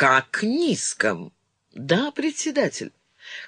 как низком. Да, председатель.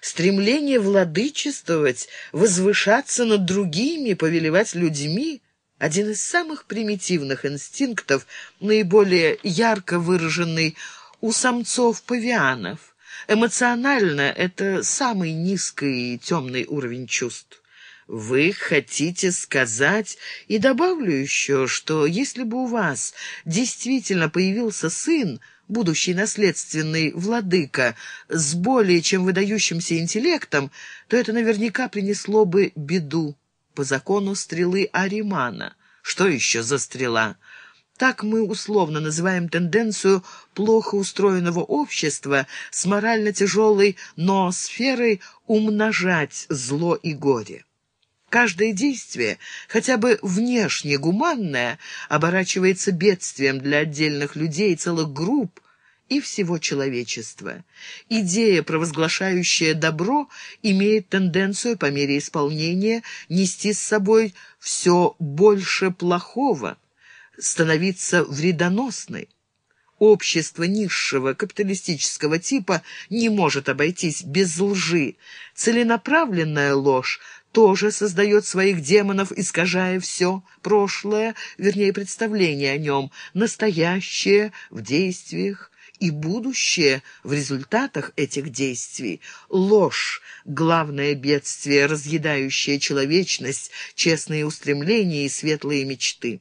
Стремление владычествовать, возвышаться над другими, повелевать людьми — один из самых примитивных инстинктов, наиболее ярко выраженный у самцов-павианов. Эмоционально это самый низкий и темный уровень чувств. Вы хотите сказать, и добавлю еще, что если бы у вас действительно появился сын, будущий наследственный владыка, с более чем выдающимся интеллектом, то это наверняка принесло бы беду по закону стрелы Аримана. Что еще за стрела? Так мы условно называем тенденцию плохо устроенного общества с морально тяжелой ноосферой умножать зло и горе. Каждое действие, хотя бы внешне гуманное, оборачивается бедствием для отдельных людей, целых групп и всего человечества. Идея, провозглашающая добро, имеет тенденцию по мере исполнения нести с собой все больше плохого, становиться вредоносной. Общество низшего капиталистического типа не может обойтись без лжи. Целенаправленная ложь тоже создает своих демонов, искажая все прошлое, вернее, представление о нем, настоящее в действиях и будущее в результатах этих действий. Ложь — главное бедствие, разъедающее человечность, честные устремления и светлые мечты.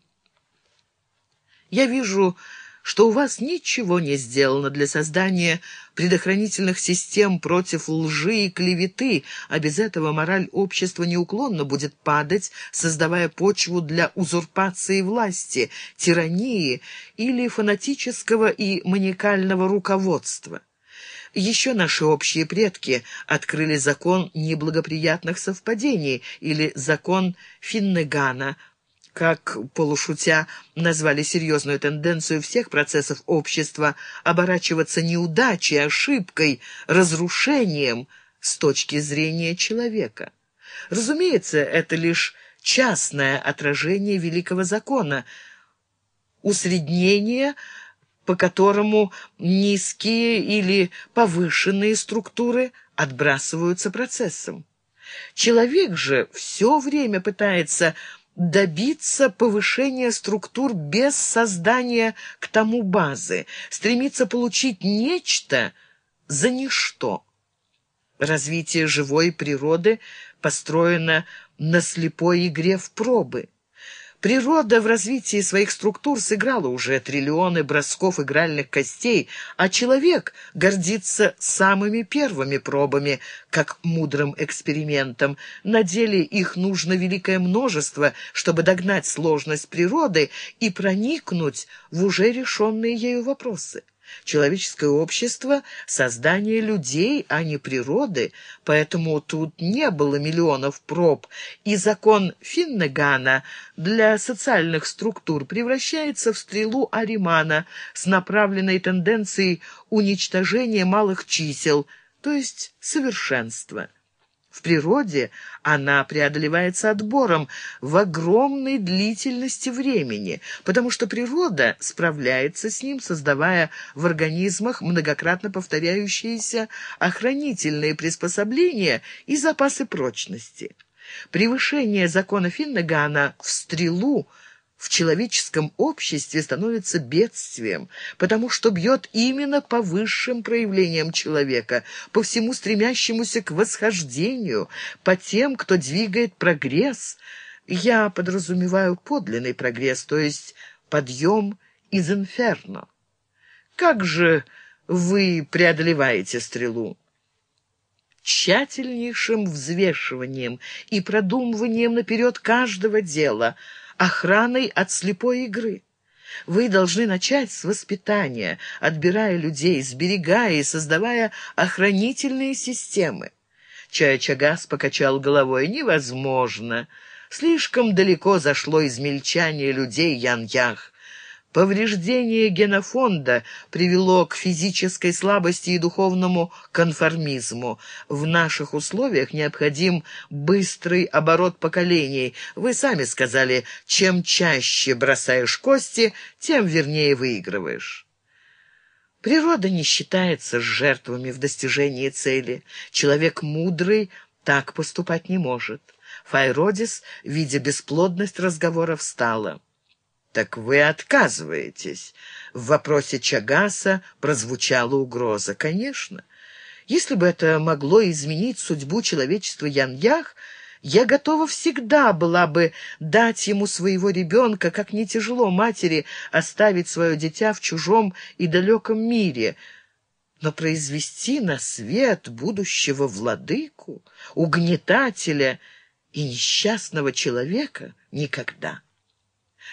Я вижу что у вас ничего не сделано для создания предохранительных систем против лжи и клеветы, а без этого мораль общества неуклонно будет падать, создавая почву для узурпации власти, тирании или фанатического и маниакального руководства. Еще наши общие предки открыли закон неблагоприятных совпадений или закон Финнегана – как, полушутя, назвали серьезную тенденцию всех процессов общества оборачиваться неудачей, ошибкой, разрушением с точки зрения человека. Разумеется, это лишь частное отражение великого закона, усреднение, по которому низкие или повышенные структуры отбрасываются процессом. Человек же все время пытается добиться повышения структур без создания к тому базы, стремиться получить нечто за ничто. Развитие живой природы построено на слепой игре в пробы. Природа в развитии своих структур сыграла уже триллионы бросков игральных костей, а человек гордится самыми первыми пробами, как мудрым экспериментом. На деле их нужно великое множество, чтобы догнать сложность природы и проникнуть в уже решенные ею вопросы. Человеческое общество — создание людей, а не природы, поэтому тут не было миллионов проб, и закон Финнегана для социальных структур превращается в стрелу Аримана с направленной тенденцией уничтожения малых чисел, то есть совершенства. В природе она преодолевается отбором в огромной длительности времени, потому что природа справляется с ним, создавая в организмах многократно повторяющиеся охранительные приспособления и запасы прочности. Превышение закона Финнегана в стрелу – в человеческом обществе становится бедствием, потому что бьет именно по высшим проявлениям человека, по всему стремящемуся к восхождению, по тем, кто двигает прогресс. Я подразумеваю подлинный прогресс, то есть подъем из инферно. Как же вы преодолеваете стрелу? Тщательнейшим взвешиванием и продумыванием наперед каждого дела – охраной от слепой игры. Вы должны начать с воспитания, отбирая людей, сберегая и создавая охранительные системы. Чая-Чагас покачал головой. «Невозможно. Слишком далеко зашло измельчание людей Ян-Ях. Повреждение генофонда привело к физической слабости и духовному конформизму. В наших условиях необходим быстрый оборот поколений. Вы сами сказали, чем чаще бросаешь кости, тем вернее выигрываешь. Природа не считается с жертвами в достижении цели. Человек мудрый так поступать не может. Файродис, видя бесплодность разговора, встала. «Так вы отказываетесь?» В вопросе Чагаса прозвучала угроза. «Конечно. Если бы это могло изменить судьбу человечества Яньях, я готова всегда была бы дать ему своего ребенка, как не тяжело матери оставить свое дитя в чужом и далеком мире, но произвести на свет будущего владыку, угнетателя и несчастного человека никогда.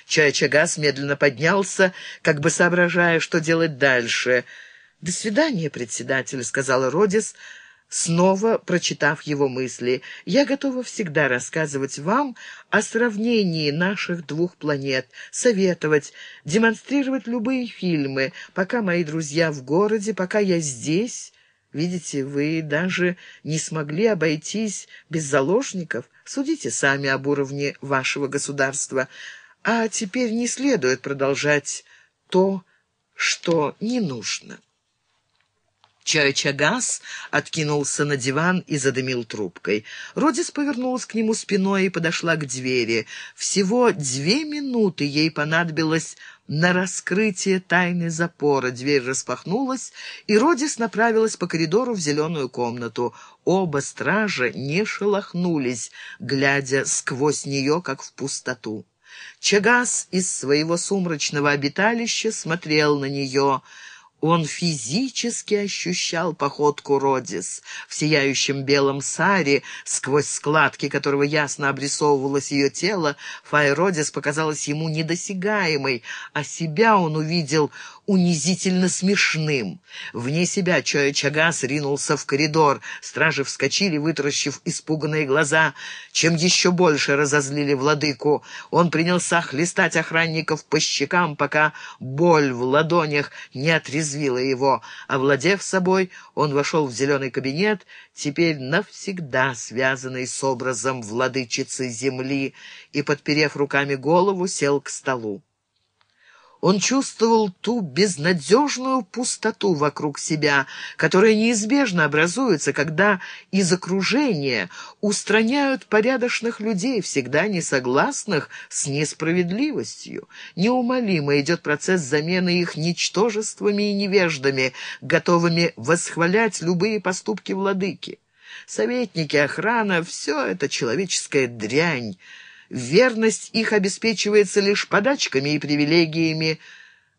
Чая-чагас медленно поднялся, как бы соображая, что делать дальше. «До свидания, председатель», — сказала Родис, — Снова прочитав его мысли, я готова всегда рассказывать вам о сравнении наших двух планет, советовать, демонстрировать любые фильмы, пока мои друзья в городе, пока я здесь. Видите, вы даже не смогли обойтись без заложников. Судите сами об уровне вашего государства. А теперь не следует продолжать то, что не нужно. Чая-чагас откинулся на диван и задымил трубкой. Родис повернулась к нему спиной и подошла к двери. Всего две минуты ей понадобилось на раскрытие тайны запора. Дверь распахнулась, и Родис направилась по коридору в зеленую комнату. Оба стража не шелохнулись, глядя сквозь нее, как в пустоту. Чагас из своего сумрачного обиталища смотрел на нее — он физически ощущал походку Родис. В сияющем белом саре, сквозь складки которого ясно обрисовывалось ее тело, Фай Родис показалась ему недосягаемой, а себя он увидел унизительно смешным. Вне себя Чоя Чагас ринулся в коридор. Стражи вскочили, вытаращив испуганные глаза, чем еще больше разозлили владыку. Он принялся хлестать охранников по щекам, пока боль в ладонях не отрезвила его. Овладев собой, он вошел в зеленый кабинет, теперь навсегда связанный с образом владычицы земли, и, подперев руками голову, сел к столу. Он чувствовал ту безнадежную пустоту вокруг себя, которая неизбежно образуется, когда из окружения устраняют порядочных людей, всегда несогласных с несправедливостью. Неумолимо идет процесс замены их ничтожествами и невеждами, готовыми восхвалять любые поступки владыки. Советники, охрана — все это человеческая дрянь, Верность их обеспечивается лишь подачками и привилегиями.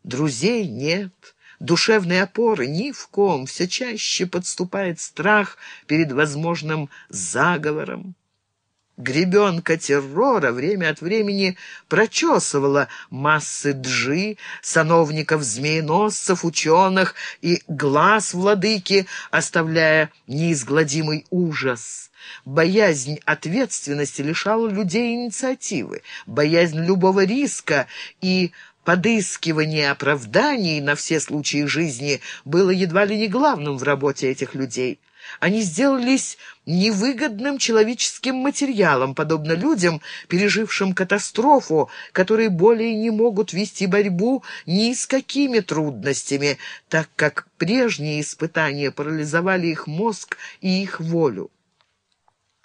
Друзей нет, душевной опоры ни в ком. Все чаще подступает страх перед возможным заговором. Гребенка террора время от времени прочесывала массы джи, сановников-змееносцев, ученых и глаз владыки, оставляя неизгладимый ужас. Боязнь ответственности лишала людей инициативы, боязнь любого риска и подыскивание оправданий на все случаи жизни было едва ли не главным в работе этих людей. Они сделались невыгодным человеческим материалом, подобно людям, пережившим катастрофу, которые более не могут вести борьбу ни с какими трудностями, так как прежние испытания парализовали их мозг и их волю.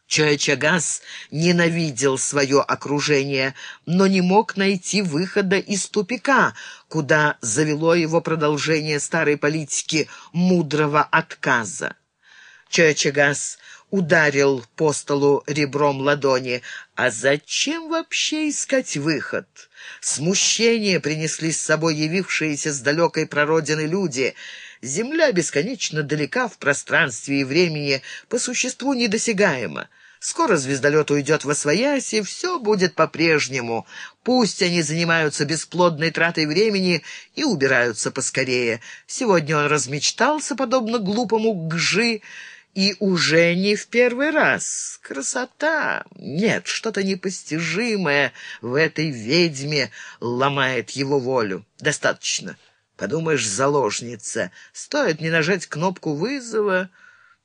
Чоячагас ненавидел свое окружение, но не мог найти выхода из тупика, куда завело его продолжение старой политики мудрого отказа. Чоячагас ударил по столу ребром ладони. А зачем вообще искать выход? Смущение принесли с собой явившиеся с далекой прародины люди — Земля бесконечно далека в пространстве и времени, по существу недосягаема. Скоро звездолет уйдет во своясь, и все будет по-прежнему. Пусть они занимаются бесплодной тратой времени и убираются поскорее. Сегодня он размечтался, подобно глупому гжи, и уже не в первый раз. Красота! Нет, что-то непостижимое в этой ведьме ломает его волю. Достаточно. Подумаешь, заложница. Стоит не нажать кнопку вызова.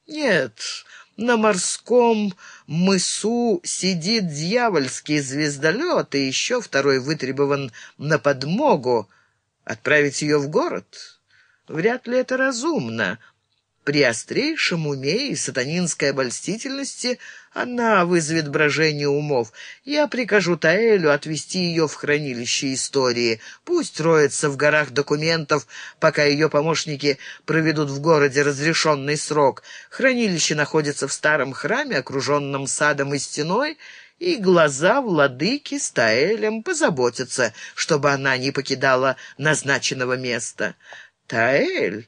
Нет, на морском мысу сидит дьявольский звездолет, и еще второй вытребован на подмогу. Отправить ее в город? Вряд ли это разумно. При острейшем уме и сатанинской обольстительности она вызовет брожение умов. Я прикажу Таэлю отвезти ее в хранилище истории. Пусть роется в горах документов, пока ее помощники проведут в городе разрешенный срок. Хранилище находится в старом храме, окруженном садом и стеной, и глаза владыки с Таэлем позаботятся, чтобы она не покидала назначенного места. Таэль...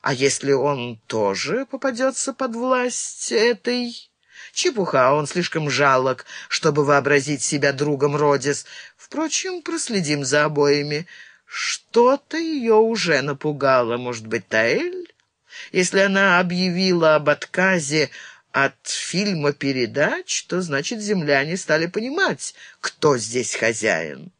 А если он тоже попадется под власть этой... Чепуха, он слишком жалок, чтобы вообразить себя другом Родис. Впрочем, проследим за обоими. Что-то ее уже напугало, может быть, Таэль? Если она объявила об отказе от фильма передач, то, значит, земляне стали понимать, кто здесь хозяин.